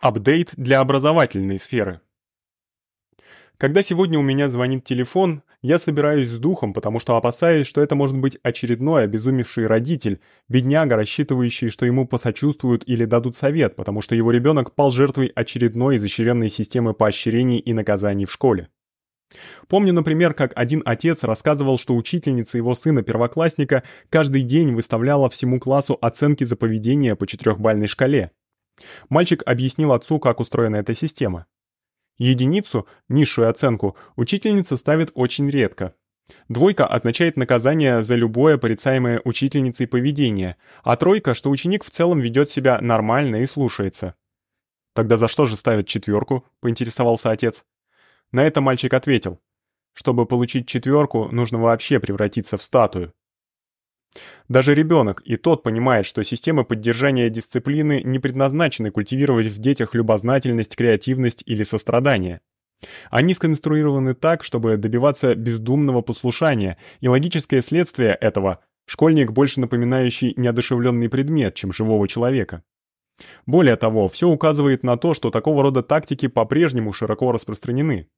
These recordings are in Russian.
Апдейт для образовательной сферы. Когда сегодня у меня звонит телефон, я собираюсь с духом, потому что опасаюсь, что это может быть очередной обезумевший родитель, бедняга, рассчитывающий, что ему посочувствуют или дадут совет, потому что его ребенок пал жертвой очередной изощренной системы поощрений и наказаний в школе. Помню, например, как один отец рассказывал, что учительница его сына-первоклассника каждый день выставляла всему классу оценки за поведение по четырехбальной шкале. Мальчик объяснил отцу, как устроена эта система. Единицу, низшую оценку, учительница ставит очень редко. Двойка означает наказание за любое порицаемое учительницей поведение, а тройка, что ученик в целом ведет себя нормально и слушается. Тогда за что же ставят четверку? поинтересовался отец. На это мальчик ответил: чтобы получить четверку, нужно вообще превратиться в статую. Даже ребенок и тот понимает, что системы поддержания дисциплины не предназначены культивировать в детях любознательность, креативность или сострадание. Они сконструированы так, чтобы добиваться бездумного послушания, и логическое следствие этого школьник больше напоминающий неодушевленный предмет, чем живого человека. Более того, все указывает на то, что такого рода тактики по-прежнему широко распространены.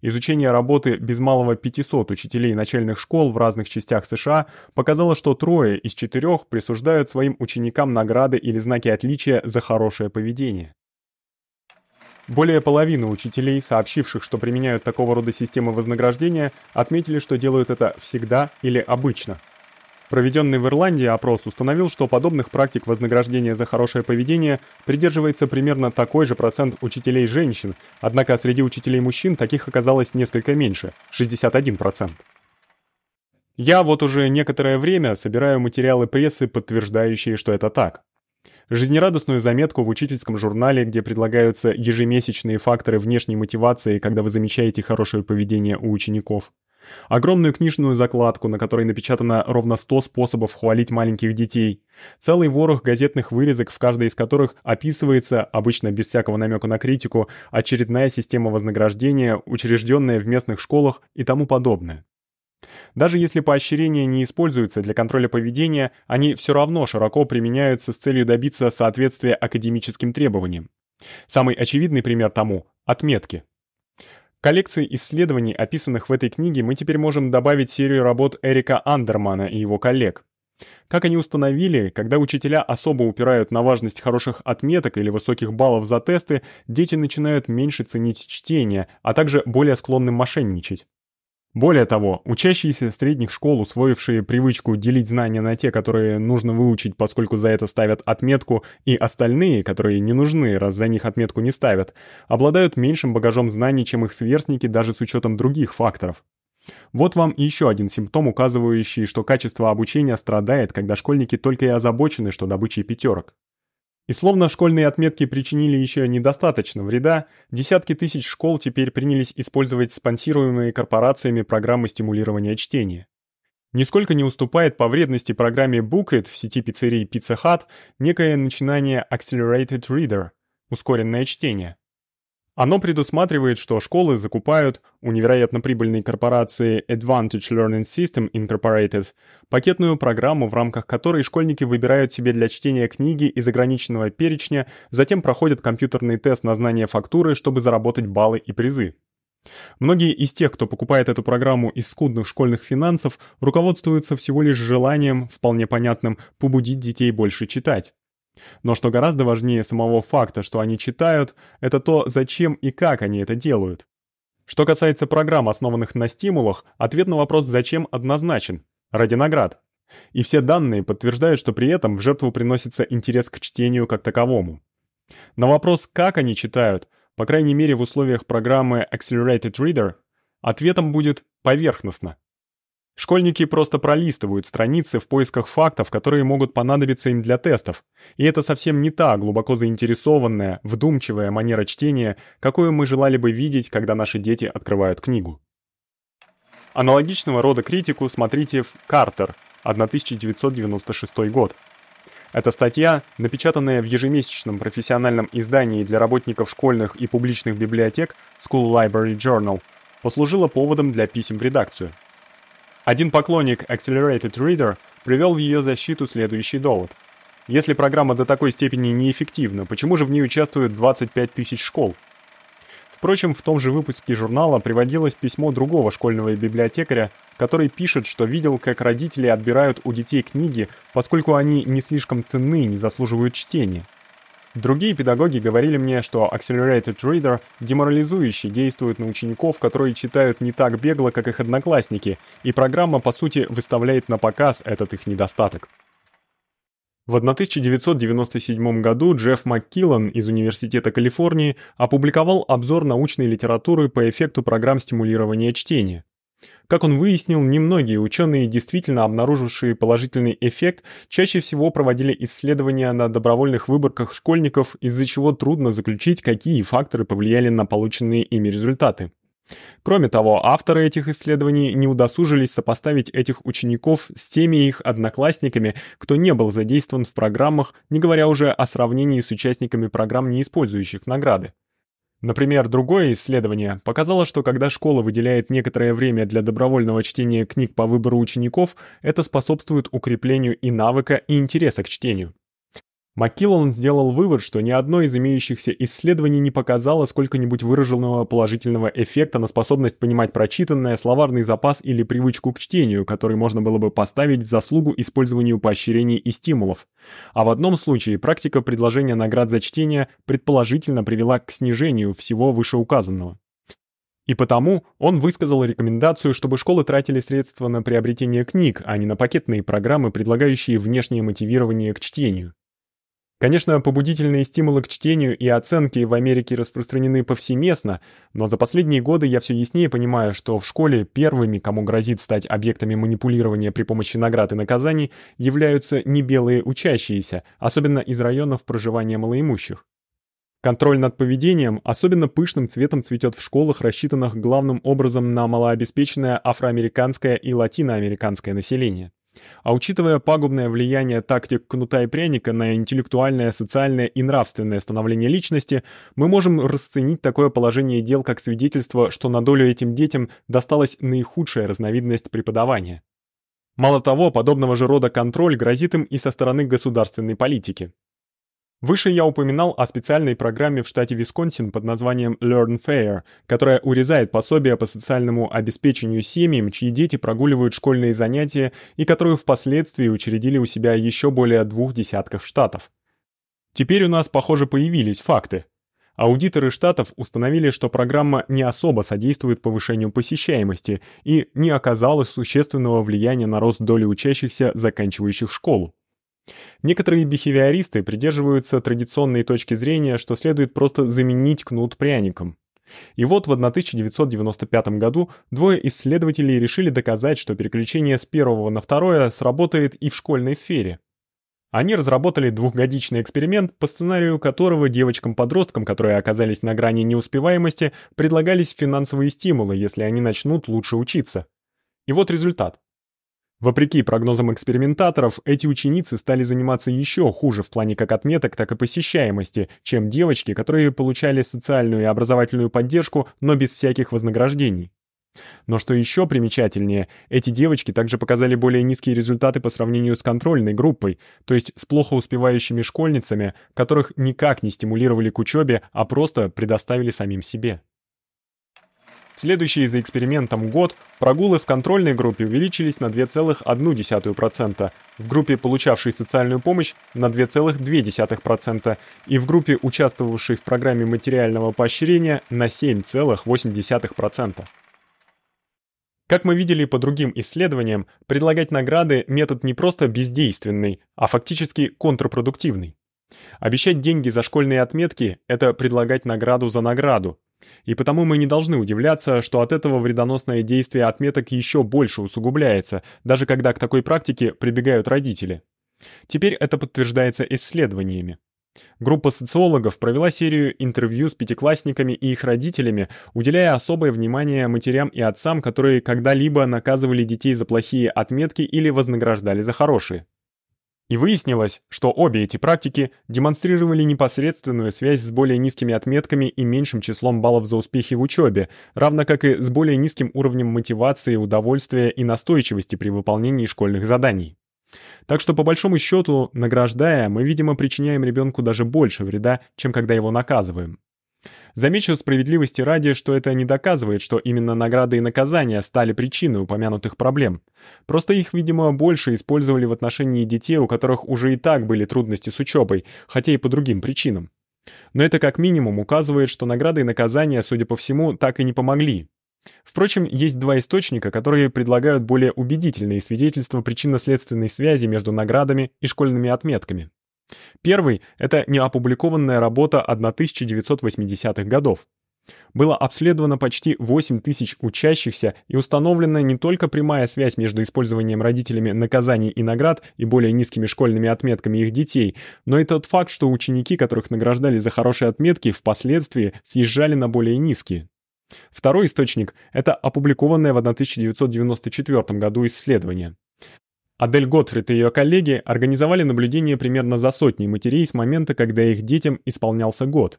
Изучение работы без малого 500 учителей начальных школ в разных частях США показало, что трое из четырех присуждают своим ученикам награды или знаки отличия за хорошее поведение. Более половины учителей, сообщивших, что применяют такого рода системы вознаграждения, отметили, что делают это всегда или обычно – Проведенный в Ирландии опрос установил, что подобных практик вознаграждения за хорошее поведение придерживается примерно такой же процент учителей женщин, однако среди учителей мужчин таких оказалось несколько меньше 61%. Я вот уже некоторое время собираю материалы прессы, подтверждающие, что это так. Жизнерадостную заметку в учительском журнале, где предлагаются ежемесячные факторы внешней мотивации, когда вы замечаете хорошее поведение у учеников. Огромную книжную закладку, на которой напечатано ровно 100 способов хвалить маленьких детей. Целый ворох газетных вырезок, в каждой из которых описывается, обычно без всякого намека на критику, очередная система вознаграждения, учрежденная в местных школах и тому подобное. Даже если поощрения не используются для контроля поведения, они все равно широко применяются с целью добиться соответствия академическим требованиям. Самый очевидный пример тому отметки коллекции исследований, описанных в этой книге, мы теперь можем добавить серию работ Эрика Андермана и его коллег. Как они установили, когда учителя особо упирают на важность хороших отметок или высоких баллов за тесты, дети начинают меньше ценить чтение, а также более склонны мошенничать. Более того, учащиеся средних школ, усвоившие привычку делить знания на те, которые нужно выучить, поскольку за это ставят отметку, и остальные, которые не нужны, раз за них отметку не ставят, обладают меньшим багажом знаний, чем их сверстники даже с учетом других факторов. Вот вам еще один симптом, указывающий, что качество обучения страдает, когда школьники только и озабочены, что добычей пятерок. И словно школьные отметки причинили еще недостаточно вреда, десятки тысяч школ теперь принялись использовать спонсируемые корпорациями программы стимулирования чтения. Нисколько не уступает по вредности программе Bookit в сети пиццерий Pizza Hut некое начинание Accelerated Reader – ускоренное чтение. Оно предусматривает, что школы закупают у невероятно прибыльной корпорации Advantage Learning System Incorporated пакетную программу, в рамках которой школьники выбирают себе для чтения книги из ограниченного перечня, затем проходят компьютерный тест на знание фактуры, чтобы заработать баллы и призы. Многие из тех, кто покупает эту программу из скудных школьных финансов, руководствуются всего лишь желанием, вполне понятным, побудить детей больше читать. Но что гораздо важнее самого факта, что они читают, это то, зачем и как они это делают. Что касается программ, основанных на стимулах, ответ на вопрос «зачем» однозначен – ради наград. И все данные подтверждают, что при этом в жертву приносится интерес к чтению как таковому. На вопрос «как они читают», по крайней мере в условиях программы Accelerated Reader, ответом будет «поверхностно». Школьники просто пролистывают страницы в поисках фактов, которые могут понадобиться им для тестов. И это совсем не та глубоко заинтересованная, вдумчивая манера чтения, какую мы желали бы видеть, когда наши дети открывают книгу. Аналогичного рода критику смотрите в Картер, 1996 год. Эта статья, напечатанная в ежемесячном профессиональном издании для работников школьных и публичных библиотек School Library Journal, послужила поводом для писем в редакцию. Один поклонник Accelerated Reader привел в ее защиту следующий довод. Если программа до такой степени неэффективна, почему же в ней участвуют 25 тысяч школ? Впрочем, в том же выпуске журнала приводилось письмо другого школьного библиотекаря, который пишет, что видел, как родители отбирают у детей книги, поскольку они не слишком ценны и не заслуживают чтения. Другие педагоги говорили мне, что Accelerated Reader деморализующе действует на учеников, которые читают не так бегло, как их одноклассники, и программа, по сути, выставляет на показ этот их недостаток. В 1997 году Джефф МакКиллан из Университета Калифорнии опубликовал обзор научной литературы по эффекту программ стимулирования чтения. Как он выяснил, немногие ученые, действительно обнаружившие положительный эффект, чаще всего проводили исследования на добровольных выборках школьников, из-за чего трудно заключить, какие факторы повлияли на полученные ими результаты. Кроме того, авторы этих исследований не удосужились сопоставить этих учеников с теми их одноклассниками, кто не был задействован в программах, не говоря уже о сравнении с участниками программ, не использующих награды. Например, другое исследование показало, что когда школа выделяет некоторое время для добровольного чтения книг по выбору учеников, это способствует укреплению и навыка, и интереса к чтению. Маккиллон сделал вывод, что ни одно из имеющихся исследований не показало сколько-нибудь выраженного положительного эффекта на способность понимать прочитанное, словарный запас или привычку к чтению, который можно было бы поставить в заслугу использованию поощрений и стимулов. А в одном случае практика предложения наград за чтение предположительно привела к снижению всего вышеуказанного. И потому он высказал рекомендацию, чтобы школы тратили средства на приобретение книг, а не на пакетные программы, предлагающие внешнее мотивирование к чтению. Конечно, побудительные стимулы к чтению и оценке в Америке распространены повсеместно, но за последние годы я все яснее понимаю, что в школе первыми, кому грозит стать объектами манипулирования при помощи наград и наказаний, являются не белые учащиеся, особенно из районов проживания малоимущих. Контроль над поведением особенно пышным цветом цветет в школах, рассчитанных главным образом на малообеспеченное афроамериканское и латиноамериканское население. А учитывая пагубное влияние тактик кнута и пряника на интеллектуальное, социальное и нравственное становление личности, мы можем расценить такое положение дел как свидетельство, что на долю этим детям досталась наихудшая разновидность преподавания. Мало того, подобного же рода контроль грозит им и со стороны государственной политики. Выше я упоминал о специальной программе в штате Висконсин под названием Learn Fair, которая урезает пособия по социальному обеспечению семьям, чьи дети прогуливают школьные занятия и которую впоследствии учредили у себя еще более двух десятков штатов. Теперь у нас, похоже, появились факты. Аудиторы штатов установили, что программа не особо содействует повышению посещаемости и не оказала существенного влияния на рост доли учащихся, заканчивающих школу. Некоторые бихевиористы придерживаются традиционной точки зрения, что следует просто заменить кнут пряником. И вот в 1995 году двое исследователей решили доказать, что переключение с первого на второе сработает и в школьной сфере. Они разработали двухгодичный эксперимент, по сценарию которого девочкам-подросткам, которые оказались на грани неуспеваемости, предлагались финансовые стимулы, если они начнут лучше учиться. И вот результат. Вопреки прогнозам экспериментаторов, эти ученицы стали заниматься еще хуже в плане как отметок, так и посещаемости, чем девочки, которые получали социальную и образовательную поддержку, но без всяких вознаграждений. Но что еще примечательнее, эти девочки также показали более низкие результаты по сравнению с контрольной группой, то есть с плохо успевающими школьницами, которых никак не стимулировали к учебе, а просто предоставили самим себе. Следующий за экспериментом год прогулы в контрольной группе увеличились на 2,1%, в группе, получавшей социальную помощь, на 2,2% и в группе, участвовавшей в программе материального поощрения, на 7,8%. Как мы видели по другим исследованиям, предлагать награды метод не просто бездейственный, а фактически контрпродуктивный. Обещать деньги за школьные отметки это предлагать награду за награду, и потому мы не должны удивляться, что от этого вредоносное действие отметок еще больше усугубляется, даже когда к такой практике прибегают родители. Теперь это подтверждается исследованиями. Группа социологов провела серию интервью с пятиклассниками и их родителями, уделяя особое внимание матерям и отцам, которые когда-либо наказывали детей за плохие отметки или вознаграждали за хорошие. И выяснилось, что обе эти практики демонстрировали непосредственную связь с более низкими отметками и меньшим числом баллов за успехи в учебе, равно как и с более низким уровнем мотивации, удовольствия и настойчивости при выполнении школьных заданий. Так что по большому счету, награждая, мы, видимо, причиняем ребенку даже больше вреда, чем когда его наказываем. Замечу справедливости ради, что это не доказывает, что именно награды и наказания стали причиной упомянутых проблем. Просто их, видимо, больше использовали в отношении детей, у которых уже и так были трудности с учебой, хотя и по другим причинам. Но это как минимум указывает, что награды и наказания, судя по всему, так и не помогли. Впрочем, есть два источника, которые предлагают более убедительные свидетельства причинно-следственной связи между наградами и школьными отметками. Первый это неопубликованная работа 1980-х годов. Было обследовано почти 8 тысяч учащихся и установлена не только прямая связь между использованием родителями наказаний и наград и более низкими школьными отметками их детей, но и тот факт, что ученики, которых награждали за хорошие отметки, впоследствии съезжали на более низкие. Второй источник это опубликованное в 1994 году исследование. Адель Готфрид и ее коллеги организовали наблюдение примерно за сотней матерей с момента, когда их детям исполнялся год.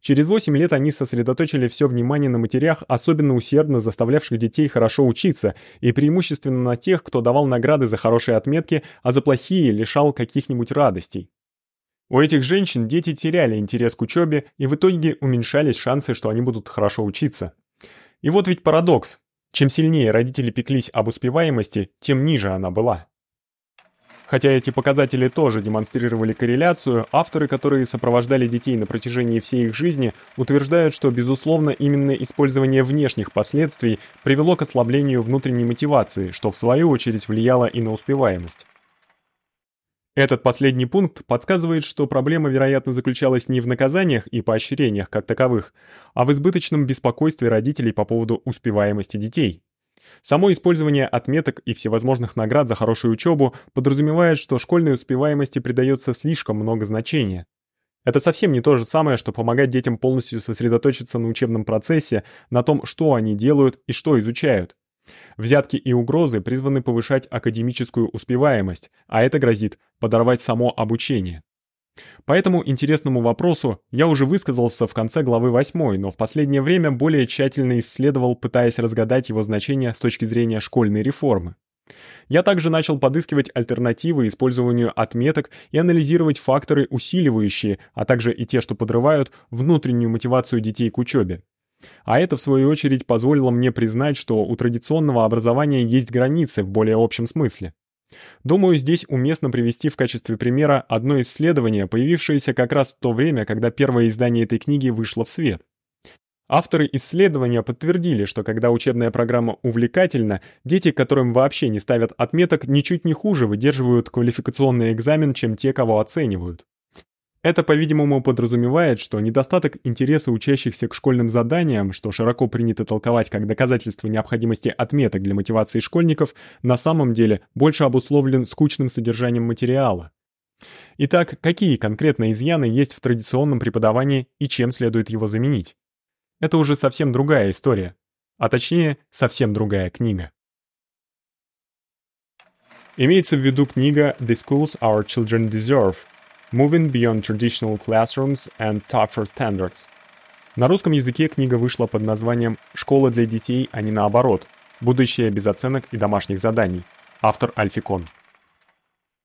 Через 8 лет они сосредоточили все внимание на матерях, особенно усердно заставлявших детей хорошо учиться, и преимущественно на тех, кто давал награды за хорошие отметки, а за плохие лишал каких-нибудь радостей. У этих женщин дети теряли интерес к учебе, и в итоге уменьшались шансы, что они будут хорошо учиться. И вот ведь парадокс. Чем сильнее родители пеклись об успеваемости, тем ниже она была. Хотя эти показатели тоже демонстрировали корреляцию, авторы, которые сопровождали детей на протяжении всей их жизни, утверждают, что безусловно именно использование внешних последствий привело к ослаблению внутренней мотивации, что в свою очередь влияло и на успеваемость. Этот последний пункт подсказывает, что проблема, вероятно, заключалась не в наказаниях и поощрениях как таковых, а в избыточном беспокойстве родителей по поводу успеваемости детей. Само использование отметок и всевозможных наград за хорошую учебу подразумевает, что школьной успеваемости придается слишком много значения. Это совсем не то же самое, что помогать детям полностью сосредоточиться на учебном процессе, на том, что они делают и что изучают. Взятки и угрозы призваны повышать академическую успеваемость, а это грозит подорвать само обучение. По этому интересному вопросу я уже высказался в конце главы 8, но в последнее время более тщательно исследовал, пытаясь разгадать его значение с точки зрения школьной реформы. Я также начал подыскивать альтернативы использованию отметок и анализировать факторы, усиливающие, а также и те, что подрывают внутреннюю мотивацию детей к учебе. А это в свою очередь позволило мне признать, что у традиционного образования есть границы в более общем смысле. Думаю, здесь уместно привести в качестве примера одно исследование, появившееся как раз в то время, когда первое издание этой книги вышло в свет. Авторы исследования подтвердили, что когда учебная программа увлекательна, дети, которым вообще не ставят отметок, ничуть не хуже выдерживают квалификационный экзамен, чем те, кого оценивают. Это, по-видимому, подразумевает, что недостаток интереса учащихся к школьным заданиям, что широко принято толковать как доказательство необходимости отметок для мотивации школьников, на самом деле больше обусловлен скучным содержанием материала. Итак, какие конкретно изъяны есть в традиционном преподавании и чем следует его заменить? Это уже совсем другая история, а точнее, совсем другая книга. Имеется в виду книга The Schools Our Children Deserve Moving Beyond Traditional Classrooms and Tougher Standards. На русском языке книга вышла под названием «Школа для детей, а не наоборот. Будущее без оценок и домашних заданий». Автор Альфикон.